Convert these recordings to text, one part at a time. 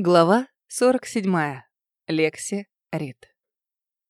Глава 47. Лекси Рид.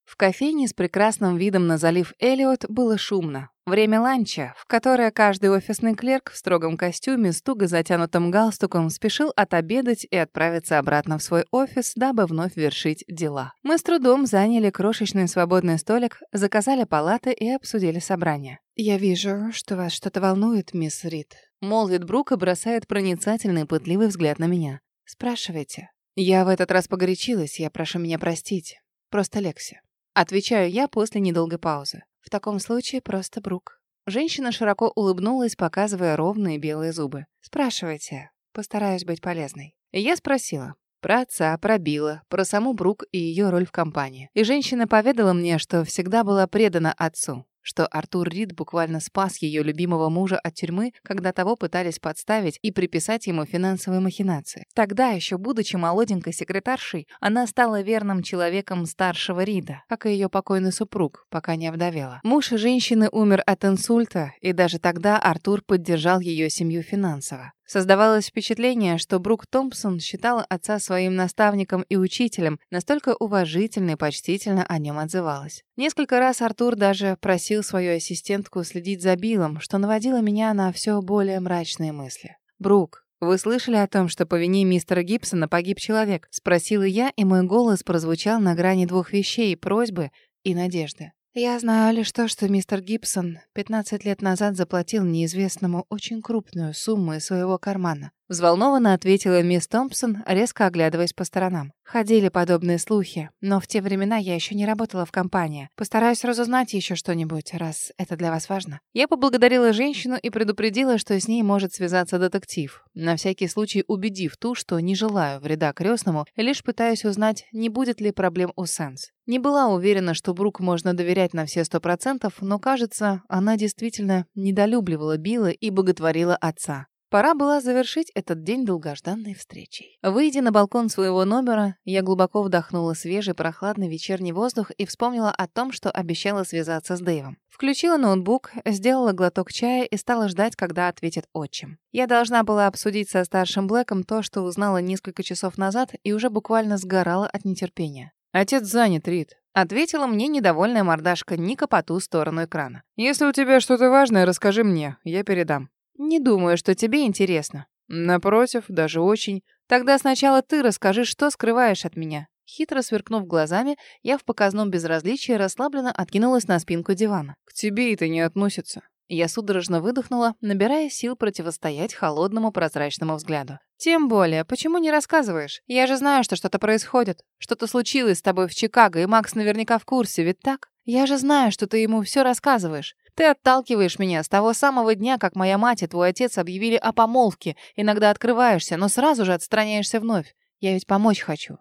В кофейне с прекрасным видом на залив Элиот было шумно. Время ланча, в которое каждый офисный клерк в строгом костюме с туго затянутым галстуком спешил отобедать и отправиться обратно в свой офис, дабы вновь вершить дела. Мы с трудом заняли крошечный свободный столик, заказали палаты и обсудили собрание. «Я вижу, что вас что-то волнует, мисс Рид», — молвит Брук и бросает проницательный пытливый взгляд на меня. Спрашивайте. Я в этот раз погорячилась, я прошу меня простить. Просто Лекси. Отвечаю я после недолгой паузы. В таком случае просто Брук. Женщина широко улыбнулась, показывая ровные белые зубы. Спрашивайте. Постараюсь быть полезной. я спросила. Про отца, про Билла, про саму Брук и ее роль в компании. И женщина поведала мне, что всегда была предана отцу что Артур Рид буквально спас ее любимого мужа от тюрьмы, когда того пытались подставить и приписать ему финансовые махинации. Тогда, еще будучи молоденькой секретаршей, она стала верным человеком старшего Рида, как и ее покойный супруг, пока не овдовела. Муж женщины умер от инсульта, и даже тогда Артур поддержал ее семью финансово. Создавалось впечатление, что Брук Томпсон считала отца своим наставником и учителем, настолько уважительно и почтительно о нем отзывалась. Несколько раз Артур даже просил свою ассистентку следить за Биллом, что наводило меня на все более мрачные мысли. «Брук, вы слышали о том, что по вине мистера Гибсона погиб человек?» — спросила я, и мой голос прозвучал на грани двух вещей — просьбы и надежды. Я знаю лишь то, что мистер Гибсон 15 лет назад заплатил неизвестному очень крупную сумму из своего кармана. Взволнованно ответила мисс Томпсон, резко оглядываясь по сторонам. Ходили подобные слухи, но в те времена я еще не работала в компании. Постараюсь разузнать еще что-нибудь, раз это для вас важно. Я поблагодарила женщину и предупредила, что с ней может связаться детектив, на всякий случай убедив ту, что не желаю вреда крестному, лишь пытаюсь узнать, не будет ли проблем у Сенс. Не была уверена, что Брук можно доверять на все сто процентов, но, кажется, она действительно недолюбливала Билла и боготворила отца. Пора было завершить этот день долгожданной встречей. Выйдя на балкон своего номера, я глубоко вдохнула свежий прохладный вечерний воздух и вспомнила о том, что обещала связаться с Дэйвом. Включила ноутбук, сделала глоток чая и стала ждать, когда ответит отчим. Я должна была обсудить со старшим Блэком то, что узнала несколько часов назад и уже буквально сгорала от нетерпения. «Отец занят, Рит», — ответила мне недовольная мордашка Ника по ту сторону экрана. «Если у тебя что-то важное, расскажи мне, я передам». «Не думаю, что тебе интересно». «Напротив, даже очень. Тогда сначала ты расскажи, что скрываешь от меня». Хитро сверкнув глазами, я в показном безразличии расслабленно откинулась на спинку дивана. «К тебе это не относится». Я судорожно выдохнула, набирая сил противостоять холодному прозрачному взгляду. «Тем более, почему не рассказываешь? Я же знаю, что что-то происходит. Что-то случилось с тобой в Чикаго, и Макс наверняка в курсе, ведь так? Я же знаю, что ты ему все рассказываешь. Ты отталкиваешь меня с того самого дня, как моя мать и твой отец объявили о помолвке. Иногда открываешься, но сразу же отстраняешься вновь. Я ведь помочь хочу.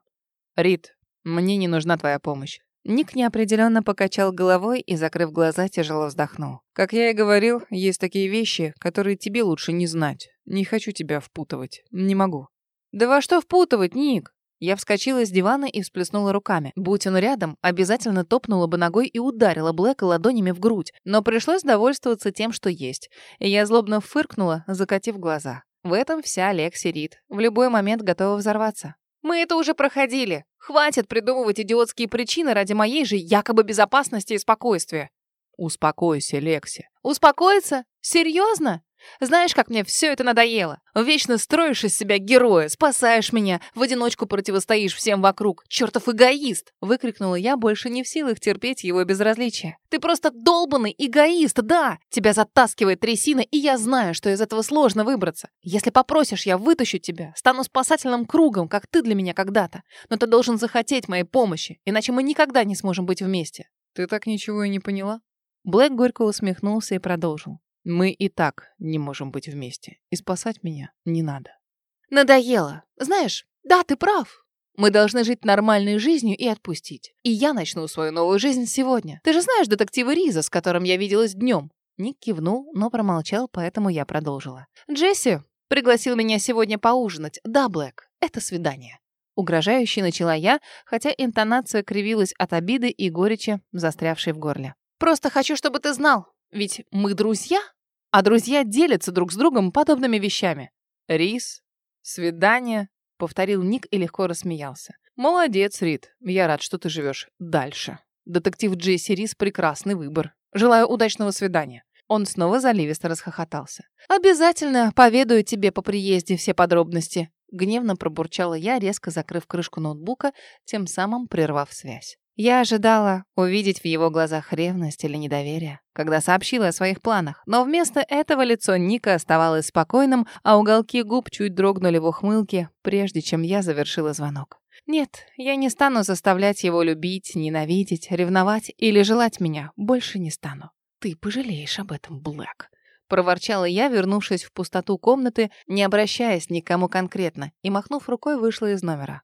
Рит, мне не нужна твоя помощь. Ник неопределенно покачал головой и, закрыв глаза, тяжело вздохнул. Как я и говорил, есть такие вещи, которые тебе лучше не знать. Не хочу тебя впутывать. Не могу. Да во что впутывать, Ник? Я вскочила с дивана и всплеснула руками. Будь он рядом, обязательно топнула бы ногой и ударила Блэка ладонями в грудь. Но пришлось довольствоваться тем, что есть. И я злобно фыркнула, закатив глаза. В этом вся Лекси Рид. В любой момент готова взорваться. «Мы это уже проходили. Хватит придумывать идиотские причины ради моей же якобы безопасности и спокойствия». «Успокойся, Лекси». «Успокоиться? Серьезно? Знаешь, как мне все это надоело? Вечно строишь из себя героя, спасаешь меня, в одиночку противостоишь всем вокруг. Чертов эгоист!» Выкрикнула я, больше не в силах терпеть его безразличие. «Ты просто долбанный эгоист, да! Тебя затаскивает трясина, и я знаю, что из этого сложно выбраться. Если попросишь, я вытащу тебя, стану спасательным кругом, как ты для меня когда-то. Но ты должен захотеть моей помощи, иначе мы никогда не сможем быть вместе». «Ты так ничего и не поняла?» Блэк горько усмехнулся и продолжил. Мы и так не можем быть вместе, и спасать меня не надо. Надоело. Знаешь, да, ты прав. Мы должны жить нормальной жизнью и отпустить. И я начну свою новую жизнь сегодня. Ты же знаешь детектива Риза, с которым я виделась днем. Ник кивнул, но промолчал, поэтому я продолжила. Джесси пригласил меня сегодня поужинать. Да, Блэк, это свидание. Угрожающе начала я, хотя интонация кривилась от обиды и горечи, застрявшей в горле. Просто хочу, чтобы ты знал, ведь мы друзья, а друзья делятся друг с другом подобными вещами. Рис, свидание. повторил Ник и легко рассмеялся. Молодец, Рид. Я рад, что ты живешь дальше. Детектив Джесси Рис прекрасный выбор. Желаю удачного свидания. Он снова заливисто расхохотался. «Обязательно поведаю тебе по приезде все подробности», — гневно пробурчала я, резко закрыв крышку ноутбука, тем самым прервав связь. Я ожидала увидеть в его глазах ревность или недоверие, когда сообщила о своих планах, но вместо этого лицо Ника оставалось спокойным, а уголки губ чуть дрогнули в ухмылке, прежде чем я завершила звонок. Нет, я не стану заставлять его любить, ненавидеть, ревновать или желать меня. Больше не стану. Ты пожалеешь об этом, Блэк. Проворчала я, вернувшись в пустоту комнаты, не обращаясь ни к кому конкретно, и, махнув рукой, вышла из номера.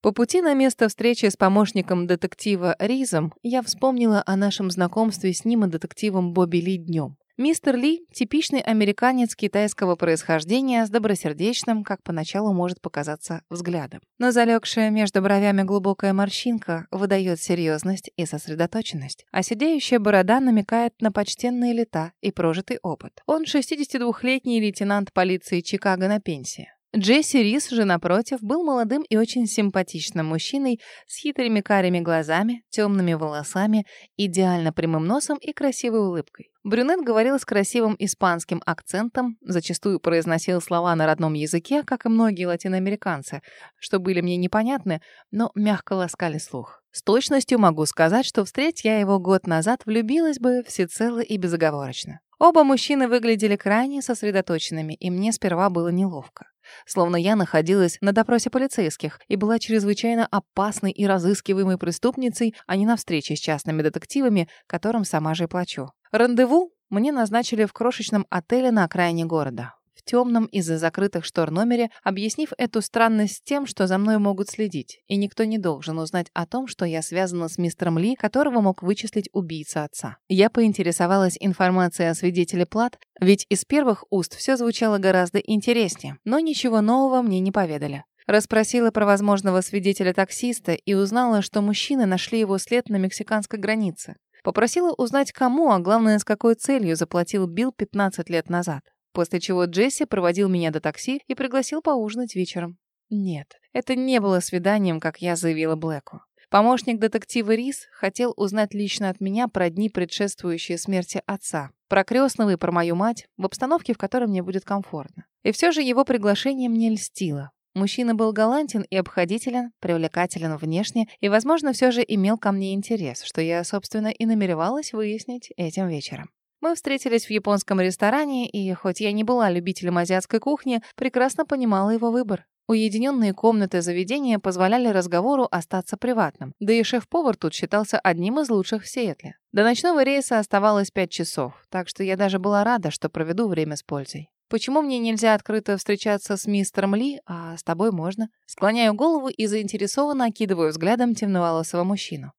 По пути на место встречи с помощником детектива Ризом я вспомнила о нашем знакомстве с ним и детективом Бобби Ли днем. Мистер Ли – типичный американец китайского происхождения с добросердечным, как поначалу может показаться, взглядом. Но залегшая между бровями глубокая морщинка выдает серьезность и сосредоточенность, а сидеющая борода намекает на почтенные лета и прожитый опыт. Он 62-летний лейтенант полиции Чикаго на пенсии. Джесси Рис же, напротив, был молодым и очень симпатичным мужчиной с хитрыми карими глазами, темными волосами, идеально прямым носом и красивой улыбкой. Брюнет говорил с красивым испанским акцентом, зачастую произносил слова на родном языке, как и многие латиноамериканцы, что были мне непонятны, но мягко ласкали слух. С точностью могу сказать, что встреть я его год назад, влюбилась бы всецело и безоговорочно. Оба мужчины выглядели крайне сосредоточенными, и мне сперва было неловко. Словно я находилась на допросе полицейских и была чрезвычайно опасной и разыскиваемой преступницей, а не на встрече с частными детективами, которым сама же и плачу. Рандеву мне назначили в крошечном отеле на окраине города темном из-за закрытых штор номере, объяснив эту странность тем, что за мной могут следить, и никто не должен узнать о том, что я связана с мистером Ли, которого мог вычислить убийца отца. Я поинтересовалась информацией о свидетеле Плат, ведь из первых уст все звучало гораздо интереснее, но ничего нового мне не поведали. Расспросила про возможного свидетеля-таксиста и узнала, что мужчины нашли его след на мексиканской границе. Попросила узнать, кому, а главное, с какой целью заплатил Билл 15 лет назад после чего Джесси проводил меня до такси и пригласил поужинать вечером. Нет, это не было свиданием, как я заявила Блэку. Помощник детектива Рис хотел узнать лично от меня про дни, предшествующие смерти отца, про крестного и про мою мать, в обстановке, в которой мне будет комфортно. И все же его приглашение мне льстило. Мужчина был галантен и обходителен, привлекателен внешне и, возможно, все же имел ко мне интерес, что я, собственно, и намеревалась выяснить этим вечером. Мы встретились в японском ресторане, и хоть я не была любителем азиатской кухни, прекрасно понимала его выбор. Уединенные комнаты заведения позволяли разговору остаться приватным, да и шеф-повар тут считался одним из лучших в Сиэтле. До ночного рейса оставалось пять часов, так что я даже была рада, что проведу время с пользой. Почему мне нельзя открыто встречаться с мистером Ли, а с тобой можно? Склоняю голову и заинтересованно окидываю взглядом темноволосого мужчину.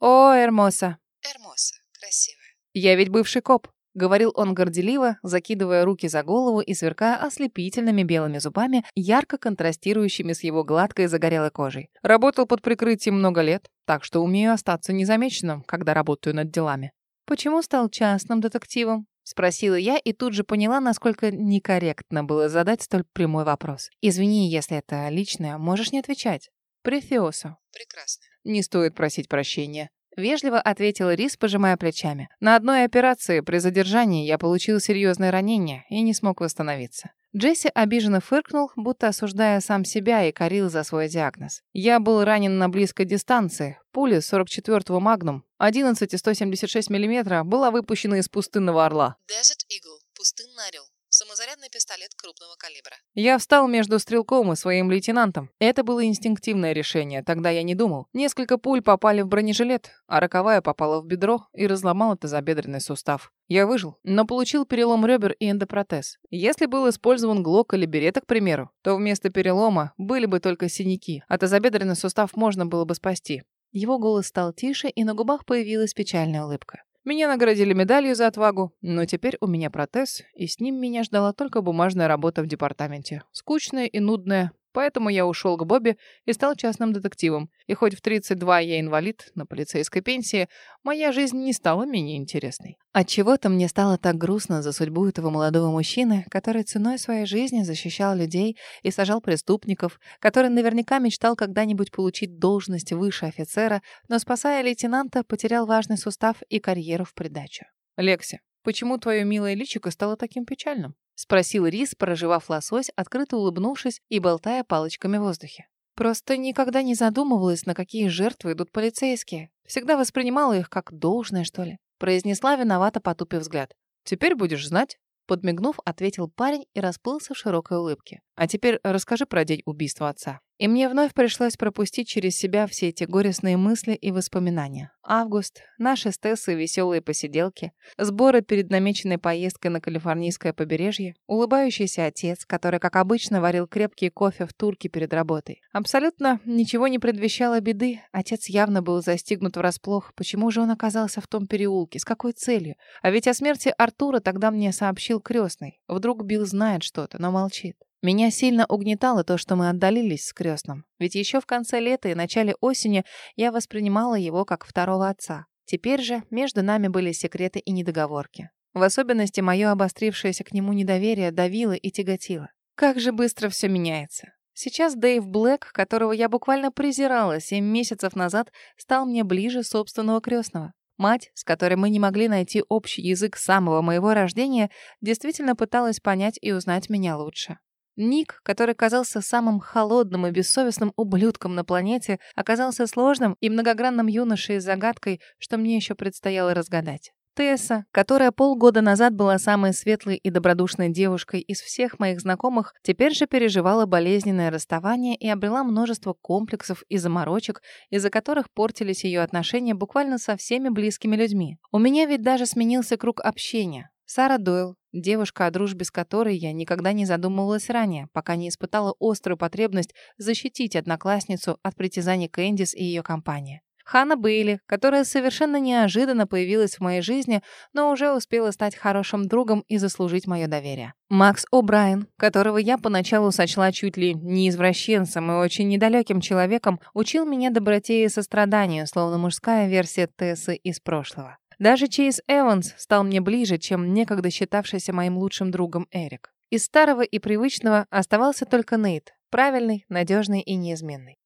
О, Эрмоса. Эрмоса. Красиво. «Я ведь бывший коп», — говорил он горделиво, закидывая руки за голову и сверкая ослепительными белыми зубами, ярко контрастирующими с его гладкой загорелой кожей. «Работал под прикрытием много лет, так что умею остаться незамеченным, когда работаю над делами». «Почему стал частным детективом?» — спросила я и тут же поняла, насколько некорректно было задать столь прямой вопрос. «Извини, если это личное, можешь не отвечать». «Префиосо». «Прекрасно». «Не стоит просить прощения. Вежливо ответил Рис, пожимая плечами. На одной операции при задержании я получил серьезное ранение и не смог восстановиться. Джесси обиженно фыркнул, будто осуждая сам себя и корил за свой диагноз. Я был ранен на близкой дистанции. Пуля 44-го Магнум, 11,176 мм, была выпущена из пустынного орла. Desert Eagle. Пустынный орел. Самозарядный пистолет крупного калибра. Я встал между стрелком и своим лейтенантом. Это было инстинктивное решение, тогда я не думал. Несколько пуль попали в бронежилет, а роковая попала в бедро и разломала тазобедренный сустав. Я выжил, но получил перелом ребер и эндопротез. Если был использован глок или берета, к примеру, то вместо перелома были бы только синяки, а тазобедренный сустав можно было бы спасти. Его голос стал тише, и на губах появилась печальная улыбка. Меня наградили медалью за отвагу, но теперь у меня протез, и с ним меня ждала только бумажная работа в департаменте. Скучная и нудная, Поэтому я ушел к Бобби и стал частным детективом. И хоть в 32 я инвалид на полицейской пенсии, моя жизнь не стала менее интересной. Отчего-то мне стало так грустно за судьбу этого молодого мужчины, который ценой своей жизни защищал людей и сажал преступников, который наверняка мечтал когда-нибудь получить должность выше офицера, но, спасая лейтенанта, потерял важный сустав и карьеру в придачу. Лекси, почему твое милое личико стало таким печальным? — спросил Рис, проживав лосось, открыто улыбнувшись и болтая палочками в воздухе. «Просто никогда не задумывалась, на какие жертвы идут полицейские. Всегда воспринимала их как должное, что ли», — произнесла виновато, потупив взгляд. «Теперь будешь знать». Подмигнув, ответил парень и расплылся в широкой улыбке. «А теперь расскажи про день убийства отца». И мне вновь пришлось пропустить через себя все эти горестные мысли и воспоминания. Август, наши с Тессой веселые посиделки, сборы перед намеченной поездкой на калифорнийское побережье, улыбающийся отец, который, как обычно, варил крепкий кофе в турке перед работой. Абсолютно ничего не предвещало беды. Отец явно был застигнут врасплох. Почему же он оказался в том переулке? С какой целью? А ведь о смерти Артура тогда мне сообщил крестный. Вдруг Билл знает что-то, но молчит. Меня сильно угнетало то, что мы отдалились с крестным. Ведь еще в конце лета и начале осени я воспринимала его как второго отца. Теперь же между нами были секреты и недоговорки. В особенности мое обострившееся к нему недоверие давило и тяготило. Как же быстро все меняется. Сейчас Дэйв Блэк, которого я буквально презирала семь месяцев назад, стал мне ближе собственного крестного. Мать, с которой мы не могли найти общий язык с самого моего рождения, действительно пыталась понять и узнать меня лучше. Ник, который казался самым холодным и бессовестным ублюдком на планете, оказался сложным и многогранным юношей загадкой, что мне еще предстояло разгадать. Тесса, которая полгода назад была самой светлой и добродушной девушкой из всех моих знакомых, теперь же переживала болезненное расставание и обрела множество комплексов и заморочек, из-за которых портились ее отношения буквально со всеми близкими людьми. У меня ведь даже сменился круг общения. Сара Дойл, девушка, о дружбе с которой я никогда не задумывалась ранее, пока не испытала острую потребность защитить одноклассницу от притязаний Кэндис и ее компании. Ханна Бейли, которая совершенно неожиданно появилась в моей жизни, но уже успела стать хорошим другом и заслужить мое доверие. Макс О'Брайен, которого я поначалу сочла чуть ли не извращенцем и очень недалеким человеком, учил меня доброте и состраданию, словно мужская версия Тессы из прошлого. Даже Чейз Эванс стал мне ближе, чем некогда считавшийся моим лучшим другом Эрик. Из старого и привычного оставался только Нейт, правильный, надежный и неизменный.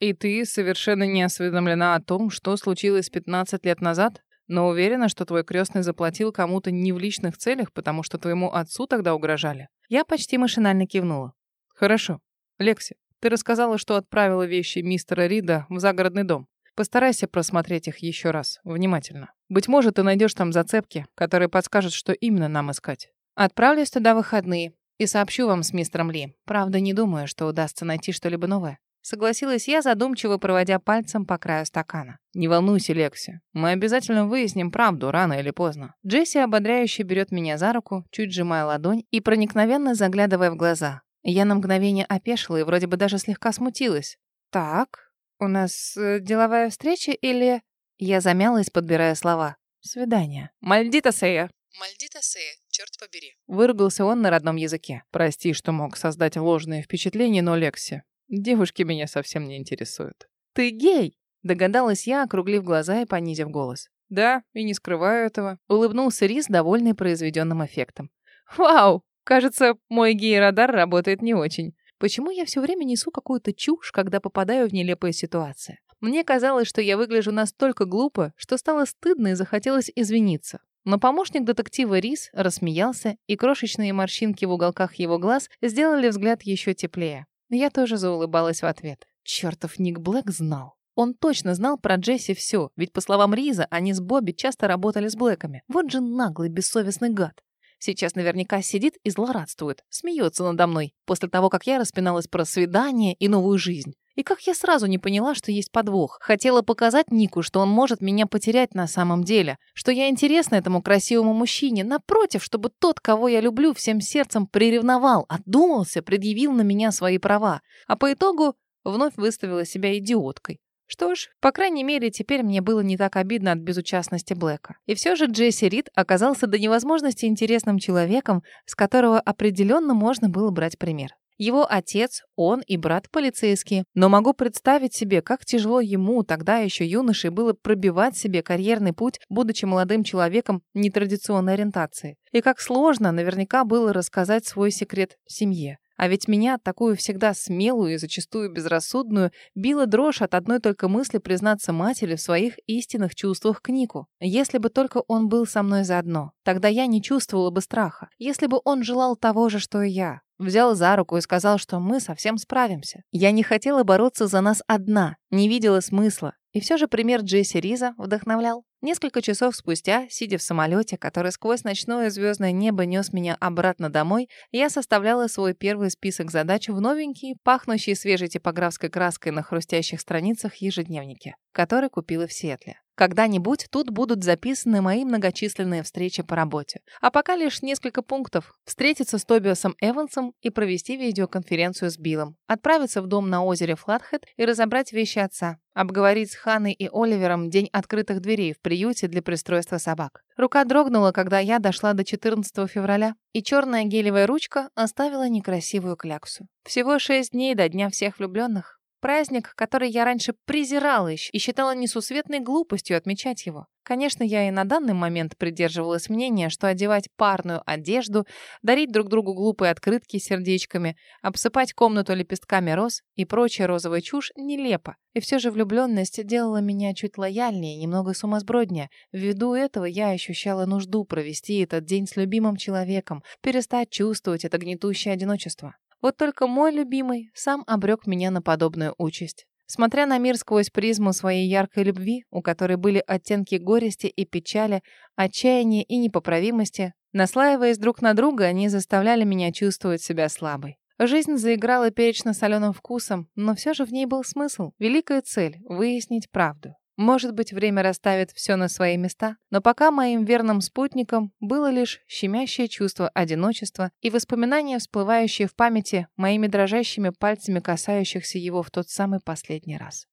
«И ты совершенно не осведомлена о том, что случилось 15 лет назад, но уверена, что твой крестный заплатил кому-то не в личных целях, потому что твоему отцу тогда угрожали?» Я почти машинально кивнула. «Хорошо. Лекси, ты рассказала, что отправила вещи мистера Рида в загородный дом. Постарайся просмотреть их еще раз, внимательно. Быть может, ты найдешь там зацепки, которые подскажут, что именно нам искать. Отправлюсь туда в выходные и сообщу вам с мистером Ли. Правда, не думаю, что удастся найти что-либо новое. Согласилась я, задумчиво проводя пальцем по краю стакана. «Не волнуйся, Лекси. Мы обязательно выясним правду, рано или поздно». Джесси ободряюще берет меня за руку, чуть сжимая ладонь и проникновенно заглядывая в глаза. Я на мгновение опешила и вроде бы даже слегка смутилась. «Так, «У нас э, деловая встреча или...» Я замялась, подбирая слова. «Свидание». «Мальдита Сея!» «Мальдита Сея, черт побери!» Выругался он на родном языке. «Прости, что мог создать ложное впечатление, но Лекси, девушки меня совсем не интересуют». «Ты гей!» Догадалась я, округлив глаза и понизив голос. «Да, и не скрываю этого», — улыбнулся Рис, довольный произведенным эффектом. «Вау! Кажется, мой гей-радар работает не очень. Почему я все время несу какую-то чушь, когда попадаю в нелепые ситуации? Мне казалось, что я выгляжу настолько глупо, что стало стыдно и захотелось извиниться. Но помощник детектива Рис рассмеялся, и крошечные морщинки в уголках его глаз сделали взгляд еще теплее. Я тоже заулыбалась в ответ. Чертов Ник Блэк знал. Он точно знал про Джесси все, ведь, по словам Риза, они с Бобби часто работали с Блэками. Вот же наглый, бессовестный гад. Сейчас наверняка сидит и злорадствует, смеется надо мной, после того, как я распиналась про свидание и новую жизнь. И как я сразу не поняла, что есть подвох. Хотела показать Нику, что он может меня потерять на самом деле, что я интересна этому красивому мужчине, напротив, чтобы тот, кого я люблю, всем сердцем приревновал, отдумался, предъявил на меня свои права. А по итогу вновь выставила себя идиоткой. Что ж, по крайней мере, теперь мне было не так обидно от безучастности Блэка. И все же Джесси Рид оказался до невозможности интересным человеком, с которого определенно можно было брать пример. Его отец, он и брат полицейские. Но могу представить себе, как тяжело ему, тогда еще юношей, было пробивать себе карьерный путь, будучи молодым человеком нетрадиционной ориентации. И как сложно наверняка было рассказать свой секрет семье. А ведь меня, такую всегда смелую и зачастую безрассудную, била дрожь от одной только мысли признаться матери в своих истинных чувствах к Нику. Если бы только он был со мной заодно, тогда я не чувствовала бы страха. Если бы он желал того же, что и я. Взял за руку и сказал, что мы совсем справимся. Я не хотела бороться за нас одна, не видела смысла. И все же пример Джесси Риза вдохновлял. Несколько часов спустя, сидя в самолете, который сквозь ночное звездное небо нес меня обратно домой, я составляла свой первый список задач в новенький, пахнущий свежей типографской краской на хрустящих страницах ежедневнике, который купила в Сиэтле. Когда-нибудь тут будут записаны мои многочисленные встречи по работе. А пока лишь несколько пунктов. Встретиться с Тобиасом Эвансом и провести видеоконференцию с Биллом. Отправиться в дом на озере Флатхед и разобрать вещи отца. Обговорить с Ханой и Оливером день открытых дверей в приюте для пристройства собак. Рука дрогнула, когда я дошла до 14 февраля, и черная гелевая ручка оставила некрасивую кляксу. Всего шесть дней до Дня всех влюбленных. Праздник, который я раньше презирала и считала несусветной глупостью отмечать его. Конечно, я и на данный момент придерживалась мнения, что одевать парную одежду, дарить друг другу глупые открытки с сердечками, обсыпать комнату лепестками роз и прочая розовая чушь нелепо. И все же влюбленность делала меня чуть лояльнее, немного сумасброднее. Ввиду этого я ощущала нужду провести этот день с любимым человеком, перестать чувствовать это гнетущее одиночество. Вот только мой любимый сам обрек меня на подобную участь. Смотря на мир сквозь призму своей яркой любви, у которой были оттенки горести и печали, отчаяния и непоправимости, наслаиваясь друг на друга, они заставляли меня чувствовать себя слабой. Жизнь заиграла перечно-соленым вкусом, но все же в ней был смысл, великая цель — выяснить правду. Может быть, время расставит все на свои места, но пока моим верным спутником было лишь щемящее чувство одиночества и воспоминания, всплывающие в памяти моими дрожащими пальцами, касающихся его в тот самый последний раз.